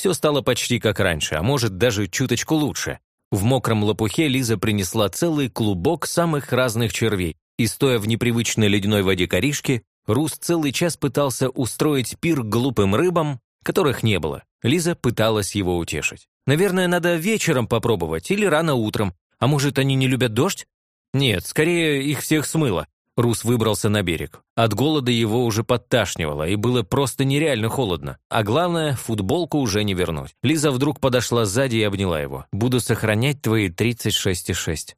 Все стало почти как раньше, а может даже чуточку лучше. В мокром лопухе Лиза принесла целый клубок самых разных червей, и, стоя в непривычной ледяной воде коришки, Рус целый час пытался устроить пир глупым рыбам, которых не было. Лиза пыталась его утешить. «Наверное, надо вечером попробовать или рано утром. А может, они не любят дождь?» «Нет, скорее их всех смыло». Рус выбрался на берег. От голода его уже подташнивало, и было просто нереально холодно. А главное, футболку уже не вернуть. Лиза вдруг подошла сзади и обняла его. «Буду сохранять твои 36,6».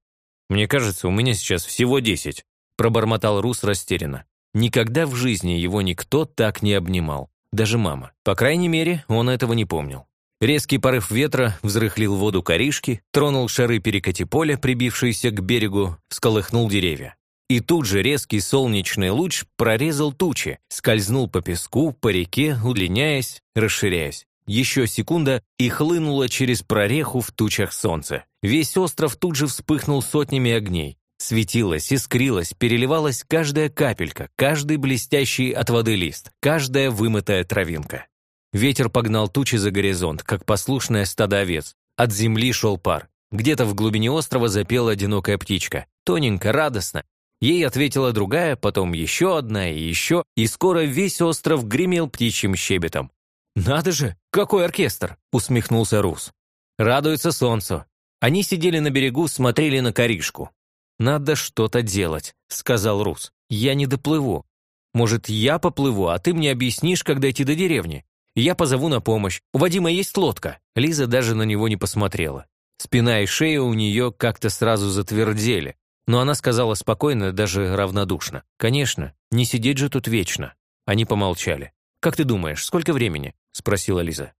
«Мне кажется, у меня сейчас всего 10», пробормотал Рус растерянно. Никогда в жизни его никто так не обнимал. Даже мама. По крайней мере, он этого не помнил. Резкий порыв ветра взрыхлил воду коришки, тронул шары перекати поля, прибившиеся к берегу, сколыхнул деревья. И тут же резкий солнечный луч прорезал тучи, скользнул по песку, по реке, удлиняясь, расширяясь. Еще секунда, и хлынуло через прореху в тучах солнце. Весь остров тут же вспыхнул сотнями огней. Светилась, искрилась, переливалась каждая капелька, каждый блестящий от воды лист, каждая вымытая травинка. Ветер погнал тучи за горизонт, как послушное стадо овец. От земли шел пар. Где-то в глубине острова запела одинокая птичка. Тоненько, радостно. Ей ответила другая, потом еще одна и еще, и скоро весь остров гремел птичьим щебетом. «Надо же, какой оркестр!» — усмехнулся Рус. «Радуется солнцу». Они сидели на берегу, смотрели на коришку. «Надо что-то делать», — сказал Рус. «Я не доплыву. Может, я поплыву, а ты мне объяснишь, как дойти до деревни? Я позову на помощь. У Вадима есть лодка». Лиза даже на него не посмотрела. Спина и шея у нее как-то сразу затвердели. Но она сказала спокойно, даже равнодушно. «Конечно, не сидеть же тут вечно». Они помолчали. «Как ты думаешь, сколько времени?» – спросила Лиза.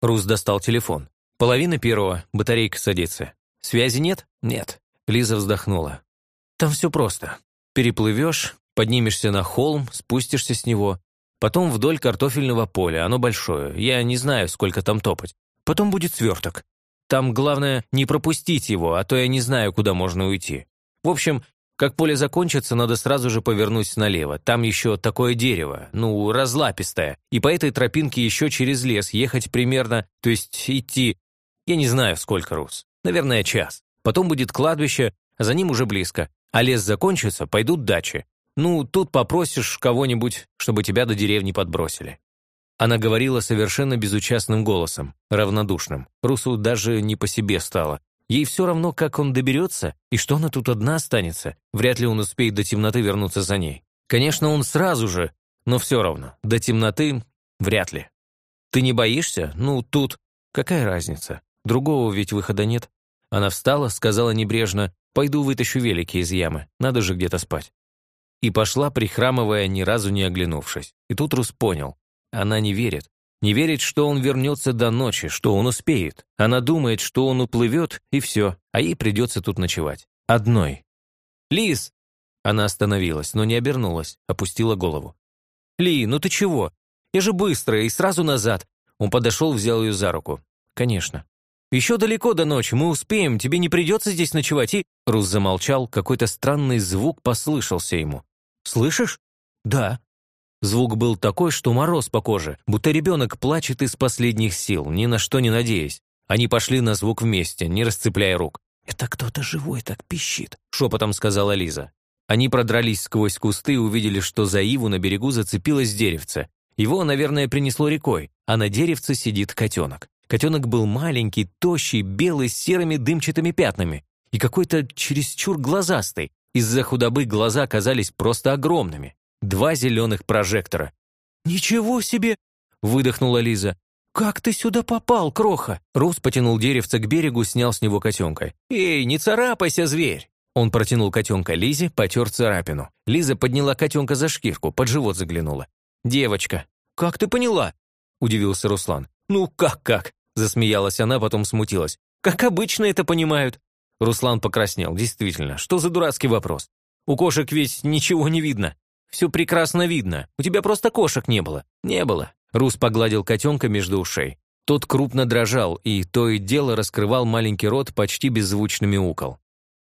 Рус достал телефон. «Половина первого, батарейка садится. Связи нет?» «Нет». Лиза вздохнула. Там все просто. Переплывешь, поднимешься на холм, спустишься с него, потом вдоль картофельного поля, оно большое, я не знаю, сколько там топать. Потом будет сверток. Там главное не пропустить его, а то я не знаю, куда можно уйти. В общем, как поле закончится, надо сразу же повернуть налево. Там еще такое дерево, ну, разлапистое. И по этой тропинке еще через лес ехать примерно, то есть идти, я не знаю, сколько, Рус. Наверное, час. Потом будет кладбище, за ним уже близко. А лес закончится, пойдут дачи. Ну, тут попросишь кого-нибудь, чтобы тебя до деревни подбросили». Она говорила совершенно безучастным голосом, равнодушным. Русу даже не по себе стало. Ей все равно, как он доберется, и что она тут одна останется. Вряд ли он успеет до темноты вернуться за ней. Конечно, он сразу же, но все равно, до темноты вряд ли. Ты не боишься? Ну, тут какая разница? Другого ведь выхода нет. Она встала, сказала небрежно, Пойду вытащу велики из ямы, надо же где-то спать. И пошла, прихрамывая, ни разу не оглянувшись. И тут Рус понял. Она не верит. Не верит, что он вернется до ночи, что он успеет. Она думает, что он уплывет, и все, а ей придется тут ночевать. Одной. «Лиз!» Она остановилась, но не обернулась, опустила голову. «Ли, ну ты чего? Я же быстро и сразу назад!» Он подошел, взял ее за руку. «Конечно. «Еще далеко до ночи, мы успеем, тебе не придется здесь ночевать, и...» Рус замолчал, какой-то странный звук послышался ему. «Слышишь?» «Да». Звук был такой, что мороз по коже, будто ребенок плачет из последних сил, ни на что не надеясь. Они пошли на звук вместе, не расцепляя рук. «Это кто-то живой так пищит», — шепотом сказала Лиза. Они продрались сквозь кусты и увидели, что за иву на берегу зацепилось деревце. Его, наверное, принесло рекой, а на деревце сидит котенок. Котенок был маленький, тощий, белый, с серыми дымчатыми пятнами и какой-то чересчур глазастый. Из-за худобы глаза казались просто огромными. Два зеленых прожектора. «Ничего себе!» — выдохнула Лиза. «Как ты сюда попал, кроха?» Рус потянул деревце к берегу, снял с него котенка. «Эй, не царапайся, зверь!» Он протянул котенка Лизе, потер царапину. Лиза подняла котенка за шкирку, под живот заглянула. «Девочка, как ты поняла?» – удивился Руслан. «Ну как-как? Засмеялась она, потом смутилась. «Как обычно это понимают?» Руслан покраснел. Действительно, что за дурацкий вопрос? У кошек ведь ничего не видно. Все прекрасно видно. У тебя просто кошек не было. Не было. Рус погладил котенка между ушей. Тот крупно дрожал, и то и дело раскрывал маленький рот, почти беззвучно мяукал.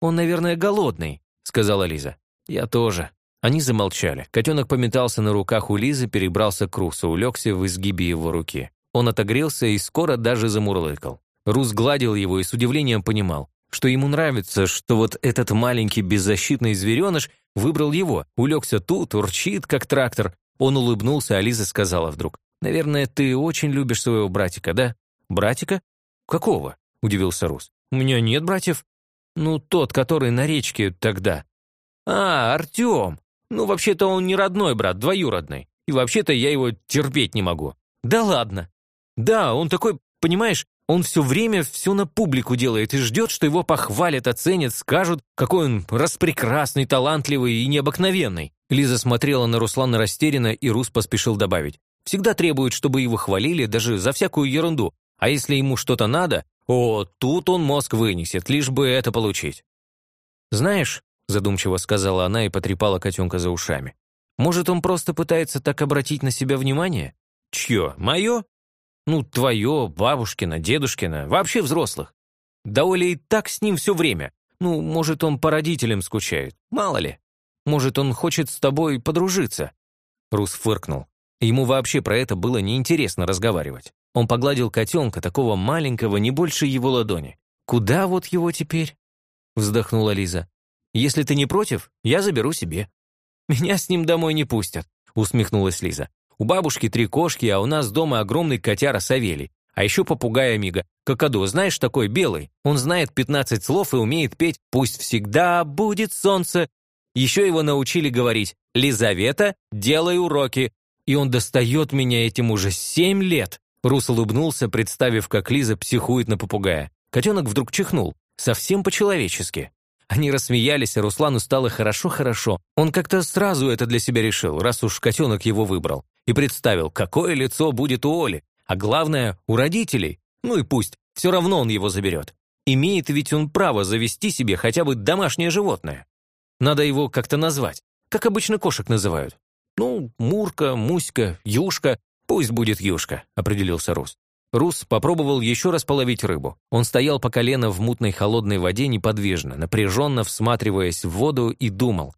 «Он, наверное, голодный», — сказала Лиза. «Я тоже». Они замолчали. Котенок пометался на руках у Лизы, перебрался к Русу, улегся в изгибе его руки. Он отогрелся и скоро даже замурлыкал. Рус гладил его и с удивлением понимал, что ему нравится, что вот этот маленький беззащитный звереныш выбрал его, улегся тут, урчит, как трактор. Он улыбнулся, а Лиза сказала вдруг, «Наверное, ты очень любишь своего братика, да?» «Братика? Какого?» – удивился Рус. «У меня нет братьев». «Ну, тот, который на речке тогда». «А, Артем! Ну, вообще-то он не родной брат, двоюродный. И вообще-то я его терпеть не могу». «Да ладно». «Да, он такой, понимаешь, он все время все на публику делает и ждет, что его похвалят, оценят, скажут, какой он распрекрасный, талантливый и необыкновенный. Лиза смотрела на Руслана растерянно, и Рус поспешил добавить. Всегда требует, чтобы его хвалили, даже за всякую ерунду. А если ему что-то надо, о, тут он мозг вынесет, лишь бы это получить. «Знаешь», — задумчиво сказала она и потрепала котенка за ушами, «может, он просто пытается так обратить на себя внимание?» «Чье? Мое?» Ну, твое, бабушкина, дедушкина, вообще взрослых. Да Оля и так с ним все время. Ну, может, он по родителям скучает, мало ли. Может, он хочет с тобой подружиться?» Рус фыркнул. Ему вообще про это было неинтересно разговаривать. Он погладил котенка, такого маленького, не больше его ладони. «Куда вот его теперь?» Вздохнула Лиза. «Если ты не против, я заберу себе». «Меня с ним домой не пустят», усмехнулась Лиза. У бабушки три кошки, а у нас дома огромный котяра Савелий. А еще попугай Амиго. Какаду, знаешь, такой белый. Он знает 15 слов и умеет петь «Пусть всегда будет солнце». Еще его научили говорить «Лизавета, делай уроки». И он достает меня этим уже семь лет. Рус улыбнулся, представив, как Лиза психует на попугая. Котенок вдруг чихнул. Совсем по-человечески. Они рассмеялись, и Руслану стало хорошо-хорошо. Он как-то сразу это для себя решил, раз уж котенок его выбрал. И представил, какое лицо будет у Оли. А главное, у родителей. Ну и пусть, все равно он его заберет. Имеет ведь он право завести себе хотя бы домашнее животное. Надо его как-то назвать, как обычно кошек называют. Ну, Мурка, Муська, Юшка. Пусть будет Юшка, определился Рус. Рус попробовал еще раз половить рыбу. Он стоял по колено в мутной холодной воде неподвижно, напряженно всматриваясь в воду и думал,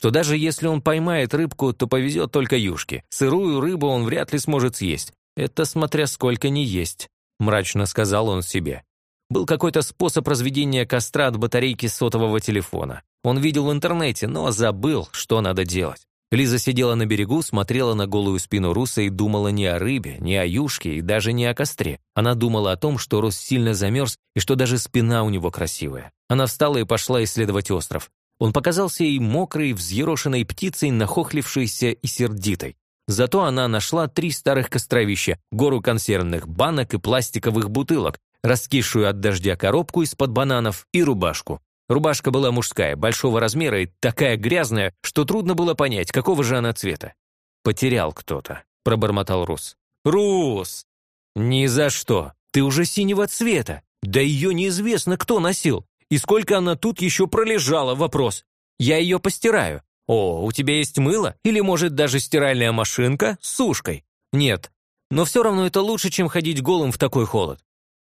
что даже если он поймает рыбку, то повезет только юшке. Сырую рыбу он вряд ли сможет съесть. Это смотря сколько не есть, мрачно сказал он себе. Был какой-то способ разведения костра от батарейки сотового телефона. Он видел в интернете, но забыл, что надо делать. Лиза сидела на берегу, смотрела на голую спину Руса и думала не о рыбе, не о юшке и даже не о костре. Она думала о том, что Рус сильно замерз и что даже спина у него красивая. Она встала и пошла исследовать остров. Он показался ей мокрой, взъерошенной птицей, нахохлившейся и сердитой. Зато она нашла три старых костровища, гору консервных банок и пластиковых бутылок, раскисшую от дождя коробку из-под бананов и рубашку. Рубашка была мужская, большого размера и такая грязная, что трудно было понять, какого же она цвета. «Потерял кто-то», — пробормотал Рус. «Рус!» «Ни за что! Ты уже синего цвета! Да ее неизвестно, кто носил! И сколько она тут еще пролежала, вопрос! Я ее постираю. О, у тебя есть мыло? Или, может, даже стиральная машинка с сушкой? Нет. Но все равно это лучше, чем ходить голым в такой холод.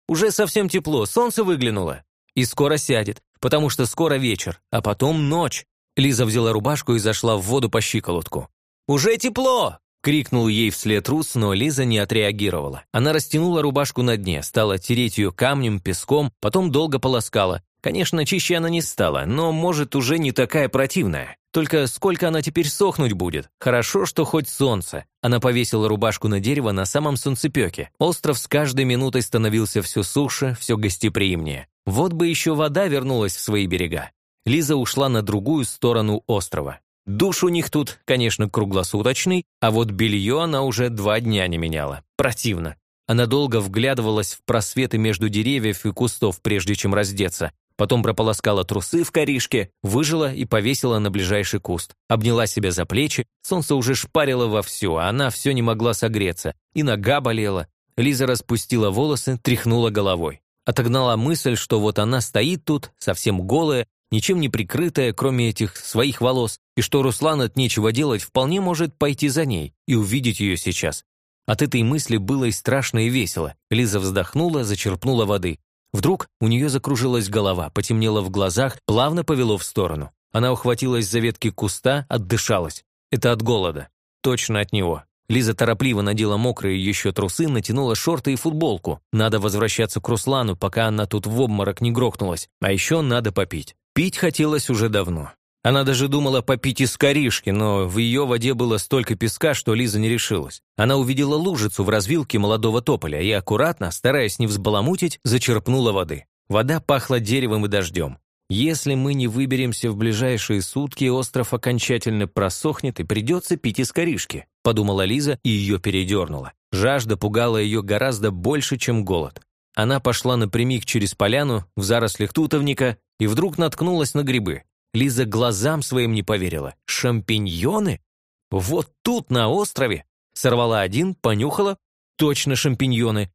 Уже совсем тепло, солнце выглянуло. И скоро сядет потому что скоро вечер, а потом ночь. Лиза взяла рубашку и зашла в воду по щиколотку. «Уже тепло!» — крикнул ей вслед Рус, но Лиза не отреагировала. Она растянула рубашку на дне, стала тереть ее камнем, песком, потом долго полоскала. Конечно, чище она не стала, но, может, уже не такая противная. Только сколько она теперь сохнуть будет? Хорошо, что хоть солнце. Она повесила рубашку на дерево на самом солнцепеке. Остров с каждой минутой становился все суше, все гостеприимнее. Вот бы еще вода вернулась в свои берега. Лиза ушла на другую сторону острова. Душ у них тут, конечно, круглосуточный, а вот белье она уже два дня не меняла. Противно. Она долго вглядывалась в просветы между деревьев и кустов, прежде чем раздеться. Потом прополоскала трусы в коришке, выжила и повесила на ближайший куст. Обняла себя за плечи, солнце уже шпарило вовсю, а она все не могла согреться. И нога болела. Лиза распустила волосы, тряхнула головой. Отогнала мысль, что вот она стоит тут, совсем голая, ничем не прикрытая, кроме этих своих волос, и что Руслан от нечего делать вполне может пойти за ней и увидеть ее сейчас. От этой мысли было и страшно, и весело. Лиза вздохнула, зачерпнула воды. Вдруг у нее закружилась голова, потемнело в глазах, плавно повело в сторону. Она ухватилась за ветки куста, отдышалась. Это от голода. Точно от него. Лиза торопливо надела мокрые еще трусы, натянула шорты и футболку. Надо возвращаться к Руслану, пока она тут в обморок не грохнулась. А еще надо попить. Пить хотелось уже давно. Она даже думала попить из коришки, но в ее воде было столько песка, что Лиза не решилась. Она увидела лужицу в развилке молодого тополя и аккуратно, стараясь не взбаламутить, зачерпнула воды. Вода пахла деревом и дождем. Если мы не выберемся в ближайшие сутки, остров окончательно просохнет и придется пить из коришки», подумала Лиза и ее передернула. Жажда пугала ее гораздо больше, чем голод. Она пошла напрямик через поляну, в зарослях тутовника, и вдруг наткнулась на грибы. Лиза глазам своим не поверила. «Шампиньоны? Вот тут, на острове?» Сорвала один, понюхала. «Точно шампиньоны.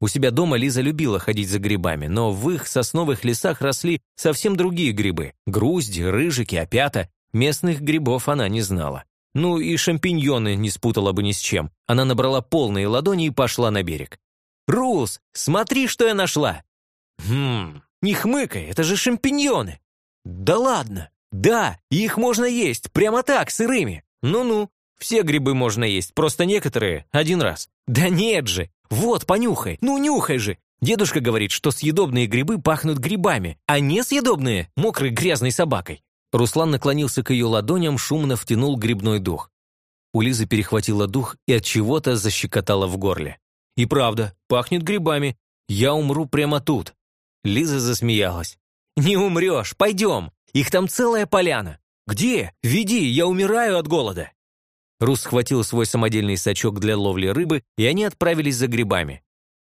У себя дома Лиза любила ходить за грибами, но в их сосновых лесах росли совсем другие грибы. Грузди, рыжики, опята. Местных грибов она не знала. Ну и шампиньоны не спутала бы ни с чем. Она набрала полные ладони и пошла на берег. «Рус, смотри, что я нашла!» «Хм, не хмыкай, это же шампиньоны!» «Да ладно! Да, их можно есть, прямо так, сырыми!» «Ну-ну, все грибы можно есть, просто некоторые один раз». «Да нет же, «Вот, понюхай! Ну, нюхай же!» Дедушка говорит, что съедобные грибы пахнут грибами, а несъедобные – мокрой грязной собакой. Руслан наклонился к ее ладоням, шумно втянул грибной дух. У Лизы перехватило дух и от чего-то защекотало в горле. «И правда, пахнет грибами. Я умру прямо тут». Лиза засмеялась. «Не умрешь, пойдем. Их там целая поляна. Где? Веди, я умираю от голода». Рус схватил свой самодельный сачок для ловли рыбы, и они отправились за грибами.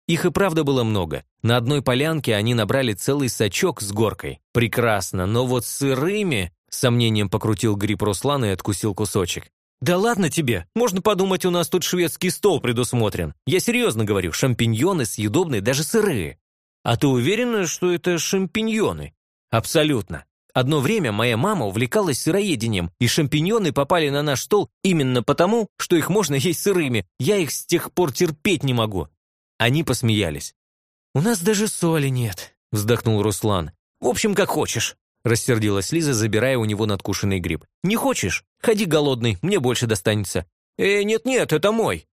Их и правда было много. На одной полянке они набрали целый сачок с горкой. Прекрасно, но вот сырыми... Сомнением покрутил гриб Руслан и откусил кусочек. «Да ладно тебе! Можно подумать, у нас тут шведский стол предусмотрен. Я серьезно говорю, шампиньоны съедобные, даже сырые. А ты уверена, что это шампиньоны?» «Абсолютно. Одно время моя мама увлекалась сыроедением, и шампиньоны попали на наш стол именно потому, что их можно есть сырыми. Я их с тех пор терпеть не могу». Они посмеялись. «У нас даже соли нет», — вздохнул Руслан. «В общем, как хочешь», — рассердилась Лиза, забирая у него надкушенный гриб. «Не хочешь? Ходи голодный, мне больше достанется». «Э, нет-нет, это мой».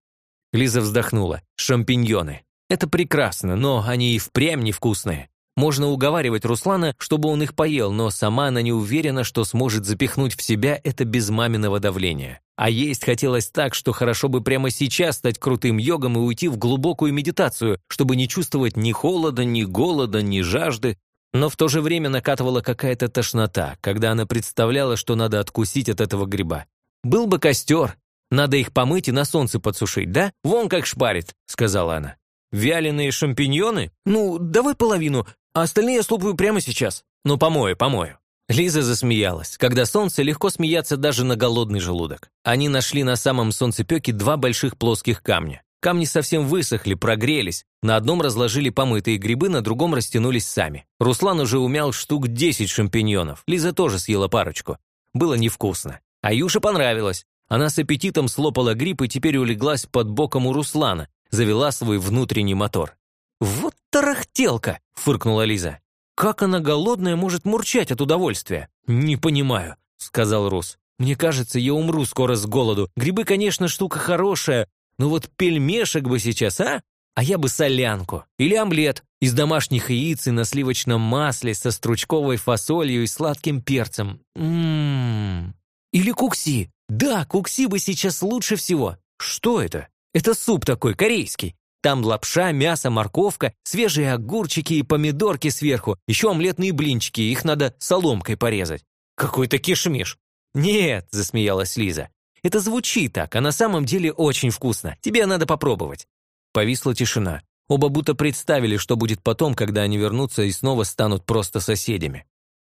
Лиза вздохнула. «Шампиньоны. Это прекрасно, но они и впрямь невкусные. Можно уговаривать Руслана, чтобы он их поел, но сама она не уверена, что сможет запихнуть в себя это без маминого давления. А есть хотелось так, что хорошо бы прямо сейчас стать крутым йогом и уйти в глубокую медитацию, чтобы не чувствовать ни холода, ни голода, ни жажды. Но в то же время накатывала какая-то тошнота, когда она представляла, что надо откусить от этого гриба. «Был бы костер. Надо их помыть и на солнце подсушить, да? Вон как шпарит», — сказала она. «Вяленые шампиньоны? Ну, давай половину, а остальные я слопаю прямо сейчас. Ну, помою, помою». Лиза засмеялась. Когда солнце, легко смеяться даже на голодный желудок. Они нашли на самом солнцепеке два больших плоских камня. Камни совсем высохли, прогрелись. На одном разложили помытые грибы, на другом растянулись сами. Руслан уже умял штук 10 шампиньонов. Лиза тоже съела парочку. Было невкусно. А Юше понравилось. Она с аппетитом слопала гриб и теперь улеглась под боком у Руслана, завела свой внутренний мотор. «Вот тарахтелка!» – фыркнула Лиза. «Как она голодная может мурчать от удовольствия?» «Не понимаю», – сказал Рус. «Мне кажется, я умру скоро с голоду. Грибы, конечно, штука хорошая, но вот пельмешек бы сейчас, а? А я бы солянку. Или омлет из домашних яиц и на сливочном масле со стручковой фасолью и сладким перцем. Ммм. Или кукси. Да, кукси бы сейчас лучше всего. Что это? Это суп такой, корейский. Там лапша, мясо, морковка, свежие огурчики и помидорки сверху, еще омлетные блинчики, их надо соломкой порезать. Какой-то кишмиш. Нет, засмеялась Лиза. Это звучит так, а на самом деле очень вкусно. Тебе надо попробовать. Повисла тишина. Оба будто представили, что будет потом, когда они вернутся и снова станут просто соседями.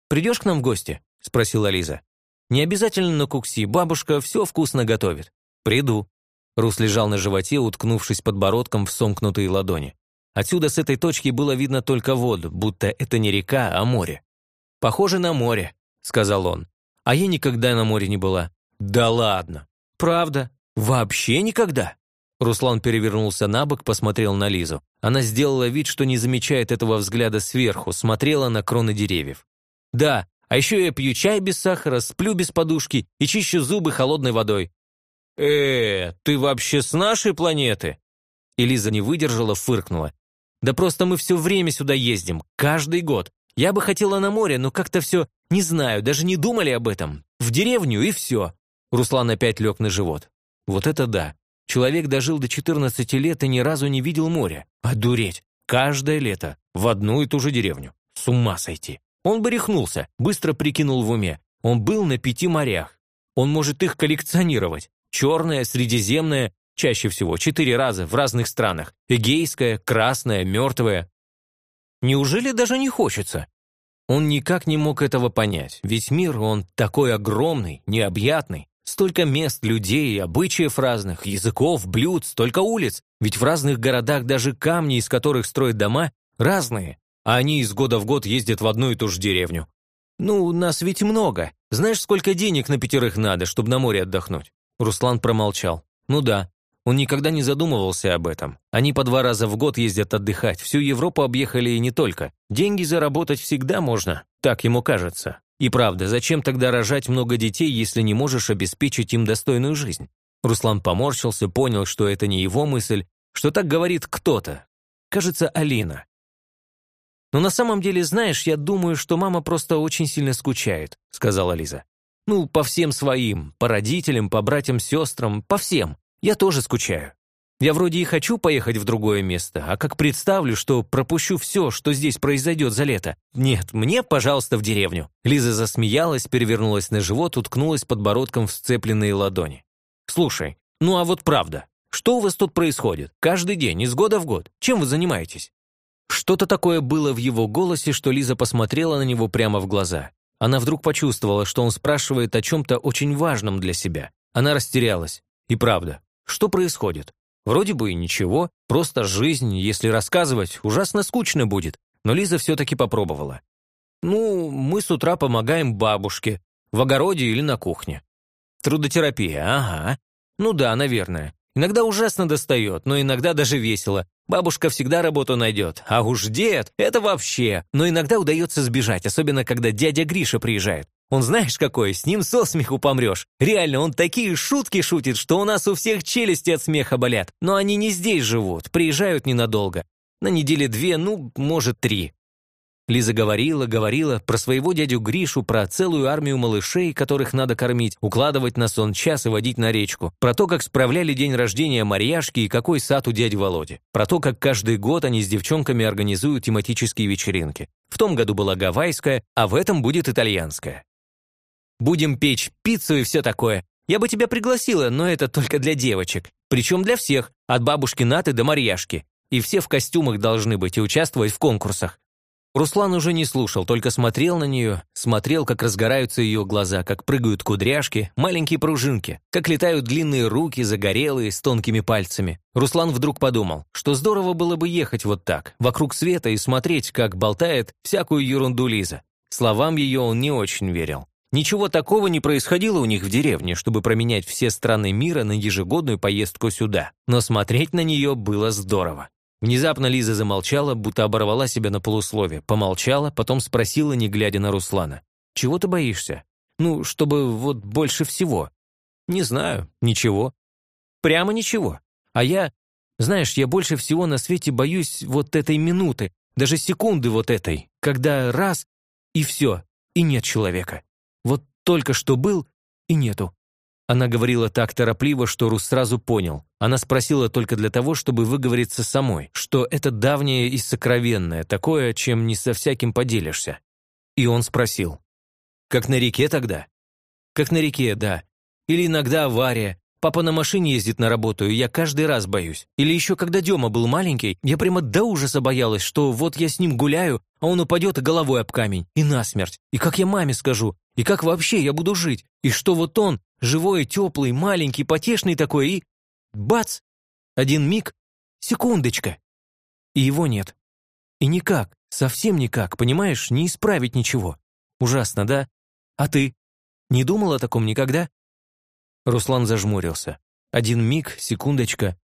«Придешь к нам в гости?» – спросила Лиза. «Не обязательно на кукси, бабушка все вкусно готовит». «Приду», Рус лежал на животе, уткнувшись подбородком в сомкнутые ладони. Отсюда с этой точки было видно только воду, будто это не река, а море. «Похоже на море», — сказал он. «А я никогда на море не была». «Да ладно!» «Правда? Вообще никогда?» Руслан перевернулся на бок, посмотрел на Лизу. Она сделала вид, что не замечает этого взгляда сверху, смотрела на кроны деревьев. «Да, а еще я пью чай без сахара, сплю без подушки и чищу зубы холодной водой. Э ты вообще с нашей планеты?» Элиза не выдержала, фыркнула. «Да просто мы все время сюда ездим, каждый год. Я бы хотела на море, но как-то все, не знаю, даже не думали об этом. В деревню и все». Руслан опять лег на живот. «Вот это да. Человек дожил до 14 лет и ни разу не видел моря. Одуреть. Каждое лето. В одну и ту же деревню. С ума сойти. Он бы рехнулся, быстро прикинул в уме. Он был на пяти морях. Он может их коллекционировать. Черное, средиземное, чаще всего, четыре раза в разных странах. Эгейское, красное, мертвое. Неужели даже не хочется? Он никак не мог этого понять, ведь мир, он такой огромный, необъятный. Столько мест, людей, обычаев разных, языков, блюд, столько улиц. Ведь в разных городах даже камни, из которых строят дома, разные. А они из года в год ездят в одну и ту же деревню. «Ну, нас ведь много. Знаешь, сколько денег на пятерых надо, чтобы на море отдохнуть?» Руслан промолчал. «Ну да, он никогда не задумывался об этом. Они по два раза в год ездят отдыхать, всю Европу объехали и не только. Деньги заработать всегда можно, так ему кажется. И правда, зачем тогда рожать много детей, если не можешь обеспечить им достойную жизнь? Руслан поморщился, понял, что это не его мысль, что так говорит кто-то. Кажется, Алина. «Но на самом деле, знаешь, я думаю, что мама просто очень сильно скучает», сказала Лиза. «Ну, по всем своим, по родителям, по братьям, сестрам, по всем. Я тоже скучаю. Я вроде и хочу поехать в другое место, а как представлю, что пропущу все, что здесь произойдет за лето. Нет, мне, пожалуйста, в деревню». Лиза засмеялась, перевернулась на живот, уткнулась подбородком в сцепленные ладони. «Слушай, ну а вот правда, что у вас тут происходит? Каждый день, из года в год. Чем вы занимаетесь?» Что-то такое было в его голосе, что Лиза посмотрела на него прямо в глаза. Она вдруг почувствовала, что он спрашивает о чем-то очень важном для себя. Она растерялась. И правда, что происходит? Вроде бы и ничего, просто жизнь, если рассказывать, ужасно скучно будет. Но Лиза все-таки попробовала. Ну, мы с утра помогаем бабушке, в огороде или на кухне. Трудотерапия, ага. Ну да, наверное. Иногда ужасно достает, но иногда даже весело. Бабушка всегда работу найдет, а уж дед – это вообще. Но иногда удается сбежать, особенно когда дядя Гриша приезжает. Он знаешь какой, с ним со смеху помрешь. Реально, он такие шутки шутит, что у нас у всех челюсти от смеха болят. Но они не здесь живут, приезжают ненадолго. На неделе две, ну, может, три. Лиза говорила, говорила про своего дядю Гришу, про целую армию малышей, которых надо кормить, укладывать на сон час и водить на речку, про то, как справляли день рождения Марьяшки и какой сад у дяди Володи, про то, как каждый год они с девчонками организуют тематические вечеринки. В том году была гавайская, а в этом будет итальянская. Будем печь пиццу и все такое. Я бы тебя пригласила, но это только для девочек. Причем для всех, от бабушки Наты до Марьяшки. И все в костюмах должны быть и участвовать в конкурсах. Руслан уже не слушал, только смотрел на нее, смотрел, как разгораются ее глаза, как прыгают кудряшки, маленькие пружинки, как летают длинные руки, загорелые, с тонкими пальцами. Руслан вдруг подумал, что здорово было бы ехать вот так, вокруг света и смотреть, как болтает всякую ерунду Лиза. Словам ее он не очень верил. Ничего такого не происходило у них в деревне, чтобы променять все страны мира на ежегодную поездку сюда. Но смотреть на нее было здорово. Внезапно Лиза замолчала, будто оборвала себя на полуслове, помолчала, потом спросила, не глядя на Руслана. «Чего ты боишься? Ну, чтобы вот больше всего». «Не знаю. Ничего». «Прямо ничего. А я... Знаешь, я больше всего на свете боюсь вот этой минуты, даже секунды вот этой, когда раз — и все, и нет человека. Вот только что был и нету. Она говорила так торопливо, что Рус сразу понял. Она спросила только для того, чтобы выговориться самой, что это давнее и сокровенное, такое, чем не со всяким поделишься. И он спросил. «Как на реке тогда?» «Как на реке, да. Или иногда авария, Папа на машине ездит на работу, и я каждый раз боюсь. Или еще когда Дема был маленький, я прямо до ужаса боялась, что вот я с ним гуляю, а он упадет головой об камень, и насмерть. И как я маме скажу? И как вообще я буду жить? И что вот он, живой, теплый, маленький, потешный такой, и... Бац! Один миг, секундочка. И его нет. И никак, совсем никак, понимаешь, не исправить ничего. Ужасно, да? А ты? Не думал о таком никогда? Руслан зажмурился. Один миг, секундочка.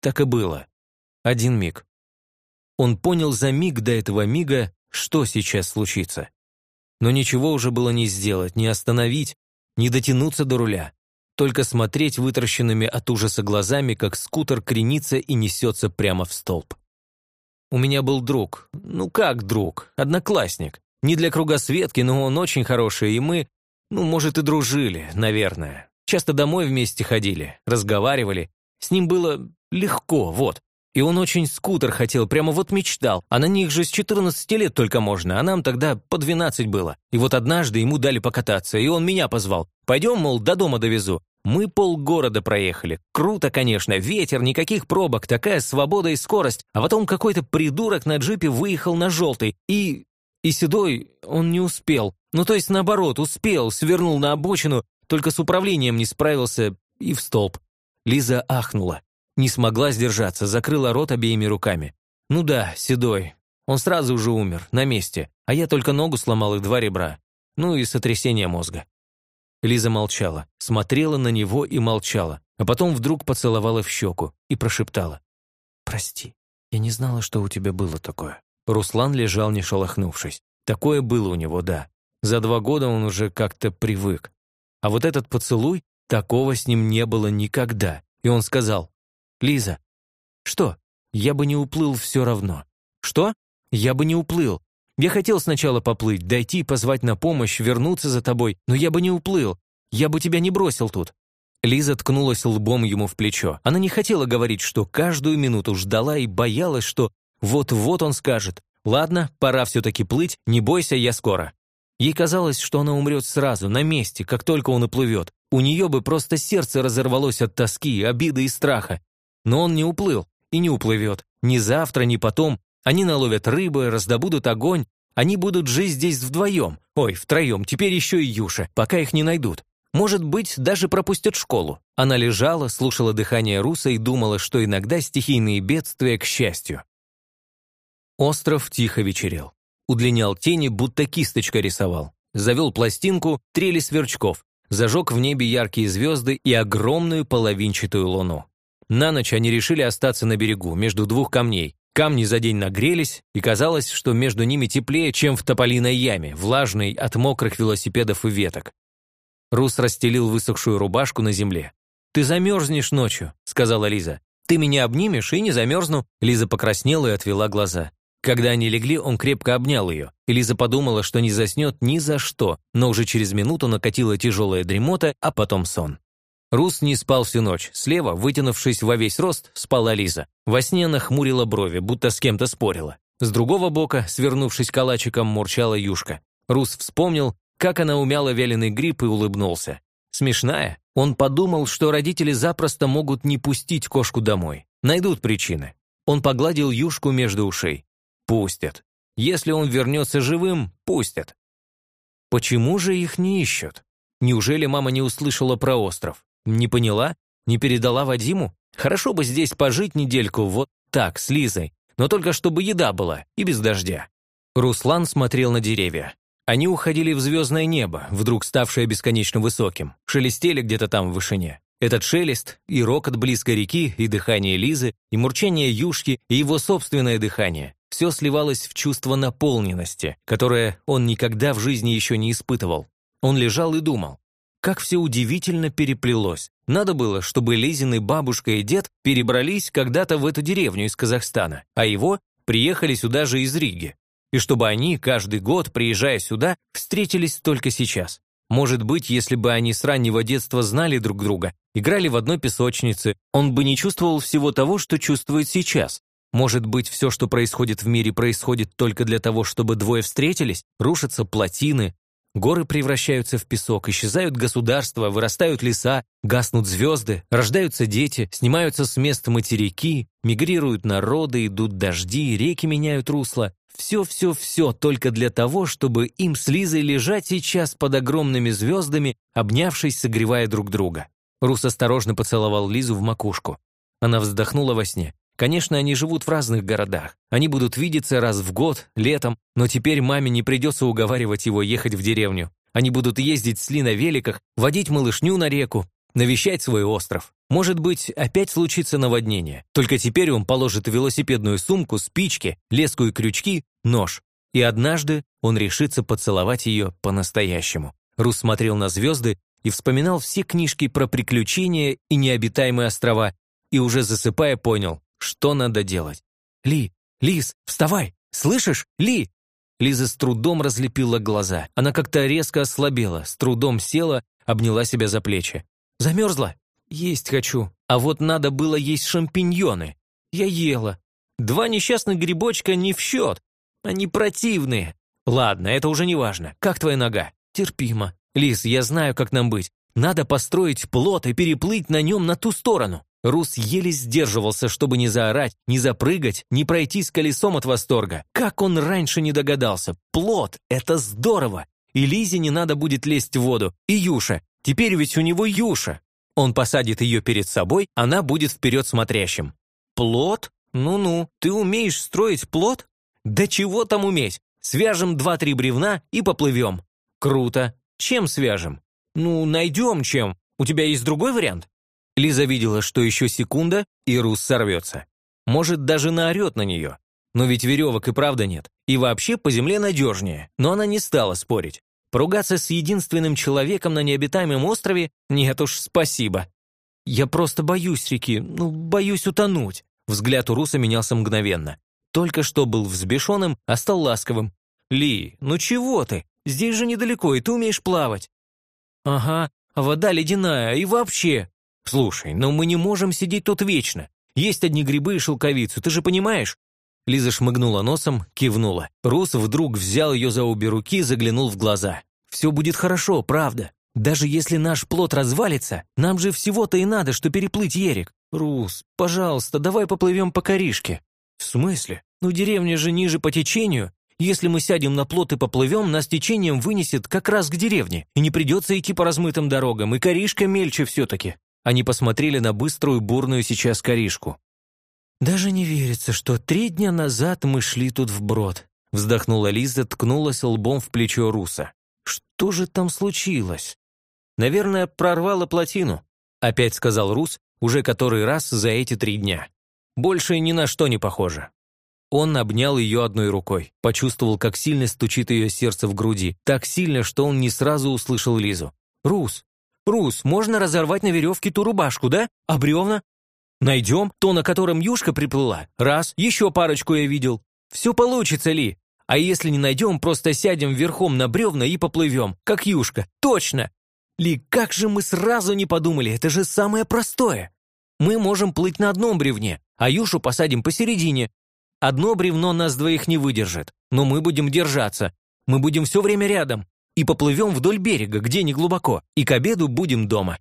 Так и было. Один миг. Он понял за миг до этого мига, что сейчас случится. Но ничего уже было не сделать, не остановить, не дотянуться до руля. только смотреть вытаращенными от ужаса глазами, как скутер кренится и несется прямо в столб. У меня был друг. Ну как друг? Одноклассник. Не для кругосветки, но он очень хороший, и мы, ну, может, и дружили, наверное. Часто домой вместе ходили, разговаривали. С ним было легко, вот. И он очень скутер хотел, прямо вот мечтал. А на них же с 14 лет только можно, а нам тогда по 12 было. И вот однажды ему дали покататься, и он меня позвал. Пойдем, мол, до дома довезу. Мы полгорода проехали. Круто, конечно, ветер, никаких пробок, такая свобода и скорость. А потом какой-то придурок на джипе выехал на желтый. И... И Седой он не успел. Ну, то есть, наоборот, успел, свернул на обочину, только с управлением не справился и в столб. Лиза ахнула. Не смогла сдержаться, закрыла рот обеими руками. Ну да, Седой. Он сразу уже умер, на месте, а я только ногу сломал и два ребра. Ну и сотрясение мозга. Лиза молчала, смотрела на него и молчала, а потом вдруг поцеловала в щеку и прошептала. «Прости, я не знала, что у тебя было такое». Руслан лежал, не шелохнувшись. Такое было у него, да. За два года он уже как-то привык. А вот этот поцелуй, такого с ним не было никогда. И он сказал, «Лиза». «Что? Я бы не уплыл все равно». «Что? Я бы не уплыл. Я хотел сначала поплыть, дойти, позвать на помощь, вернуться за тобой, но я бы не уплыл. Я бы тебя не бросил тут». Лиза ткнулась лбом ему в плечо. Она не хотела говорить, что каждую минуту ждала и боялась, что вот-вот он скажет «Ладно, пора все-таки плыть, не бойся, я скоро». Ей казалось, что она умрет сразу, на месте, как только он уплывет. У нее бы просто сердце разорвалось от тоски, обиды и страха. Но он не уплыл и не уплывет. Ни завтра, ни потом, они наловят рыбы, раздобудут огонь. Они будут жить здесь вдвоем. Ой, втроем, теперь еще и Юша, пока их не найдут. Может быть, даже пропустят школу. Она лежала, слушала дыхание Руса и думала, что иногда стихийные бедствия к счастью. Остров тихо вечерел. Удлинял тени, будто кисточка рисовал. Завел пластинку, трели сверчков. Зажег в небе яркие звезды и огромную половинчатую луну. На ночь они решили остаться на берегу, между двух камней, Камни за день нагрелись, и казалось, что между ними теплее, чем в тополиной яме, влажной от мокрых велосипедов и веток. Рус расстелил высохшую рубашку на земле. «Ты замерзнешь ночью», — сказала Лиза. «Ты меня обнимешь и не замерзну». Лиза покраснела и отвела глаза. Когда они легли, он крепко обнял ее. И Лиза подумала, что не заснет ни за что, но уже через минуту накатила тяжелая дремота, а потом сон. Рус не спал всю ночь. Слева, вытянувшись во весь рост, спала Лиза. Во сне она хмурила брови, будто с кем-то спорила. С другого бока, свернувшись калачиком, мурчала юшка. Рус вспомнил, как она умяла вяленый гриб и улыбнулся. Смешная. Он подумал, что родители запросто могут не пустить кошку домой. Найдут причины. Он погладил юшку между ушей. Пустят. Если он вернется живым, пустят. Почему же их не ищут? Неужели мама не услышала про остров? Не поняла? Не передала Вадиму? Хорошо бы здесь пожить недельку вот так, с Лизой, но только чтобы еда была и без дождя. Руслан смотрел на деревья. Они уходили в звездное небо, вдруг ставшее бесконечно высоким, шелестели где-то там в вышине. Этот шелест и рокот близкой реки, и дыхание Лизы, и мурчание юшки, и его собственное дыхание – все сливалось в чувство наполненности, которое он никогда в жизни еще не испытывал. Он лежал и думал, как все удивительно переплелось. Надо было, чтобы Лизины бабушка и дед перебрались когда-то в эту деревню из Казахстана, а его приехали сюда же из Риги. И чтобы они каждый год, приезжая сюда, встретились только сейчас. Может быть, если бы они с раннего детства знали друг друга, играли в одной песочнице, он бы не чувствовал всего того, что чувствует сейчас. Может быть, все, что происходит в мире, происходит только для того, чтобы двое встретились, рушатся плотины, Горы превращаются в песок, исчезают государства, вырастают леса, гаснут звезды, рождаются дети, снимаются с мест материки, мигрируют народы, идут дожди, реки меняют русло. Все-все-все только для того, чтобы им с Лизой лежать сейчас под огромными звездами, обнявшись, согревая друг друга. Рус осторожно поцеловал Лизу в макушку. Она вздохнула во сне. Конечно, они живут в разных городах. Они будут видеться раз в год, летом, но теперь маме не придется уговаривать его ехать в деревню. Они будут ездить с Ли на великах, водить малышню на реку, навещать свой остров. Может быть, опять случится наводнение. Только теперь он положит велосипедную сумку спички, леску и крючки, нож. И однажды он решится поцеловать ее по-настоящему. Рус смотрел на звезды и вспоминал все книжки про приключения и необитаемые острова, и уже засыпая понял, что надо делать. «Ли, Лиз, вставай! Слышишь, Ли?» Лиза с трудом разлепила глаза. Она как-то резко ослабела, с трудом села, обняла себя за плечи. «Замерзла? Есть хочу. А вот надо было есть шампиньоны. Я ела. Два несчастных грибочка не в счет. Они противные. Ладно, это уже не важно. Как твоя нога? Терпимо. Лиз, я знаю, как нам быть. Надо построить плот и переплыть на нем на ту сторону. Рус еле сдерживался, чтобы не заорать, не запрыгать, не пройти с колесом от восторга. Как он раньше не догадался? Плот — это здорово! И Лизе не надо будет лезть в воду. И Юша. Теперь ведь у него Юша. Он посадит ее перед собой, она будет вперед смотрящим. Плот? Ну-ну, ты умеешь строить плот? Да чего там уметь? Свяжем два-три бревна и поплывем. Круто. Чем свяжем? Ну, найдем чем. У тебя есть другой вариант? Лиза видела, что еще секунда, и Рус сорвется. Может, даже наорет на нее. Но ведь веревок и правда нет. И вообще по земле надежнее. Но она не стала спорить. Поругаться с единственным человеком на необитаемом острове? Нет уж, спасибо. Я просто боюсь реки, ну, боюсь утонуть. Взгляд у Руса менялся мгновенно. Только что был взбешенным, а стал ласковым. «Ли, ну чего ты? Здесь же недалеко, и ты умеешь плавать». «Ага, а вода ледяная, и вообще...» «Слушай, но мы не можем сидеть тут вечно. Есть одни грибы и шелковицу, ты же понимаешь?» Лиза шмыгнула носом, кивнула. Рус вдруг взял ее за обе руки и заглянул в глаза. «Все будет хорошо, правда. Даже если наш плод развалится, нам же всего-то и надо, что переплыть Ерик. Рус, пожалуйста, давай поплывем по коришке». «В смысле? Ну деревня же ниже по течению. Если мы сядем на плот и поплывем, нас течением вынесет как раз к деревне, и не придется идти по размытым дорогам, и коришка мельче все-таки». Они посмотрели на быструю, бурную сейчас коришку. «Даже не верится, что три дня назад мы шли тут вброд», вздохнула Лиза, ткнулась лбом в плечо Руса. «Что же там случилось?» «Наверное, прорвало плотину», опять сказал Рус, уже который раз за эти три дня. «Больше ни на что не похоже». Он обнял ее одной рукой, почувствовал, как сильно стучит ее сердце в груди, так сильно, что он не сразу услышал Лизу. «Рус, «Рус, можно разорвать на веревке ту рубашку, да? А бревна?» «Найдем то, на котором юшка приплыла. Раз, еще парочку я видел. Все получится, Ли. А если не найдем, просто сядем верхом на бревна и поплывем, как юшка. Точно!» «Ли, как же мы сразу не подумали, это же самое простое!» «Мы можем плыть на одном бревне, а юшу посадим посередине. Одно бревно нас двоих не выдержит, но мы будем держаться. Мы будем все время рядом и поплывем вдоль берега, где не глубоко, и к обеду будем дома.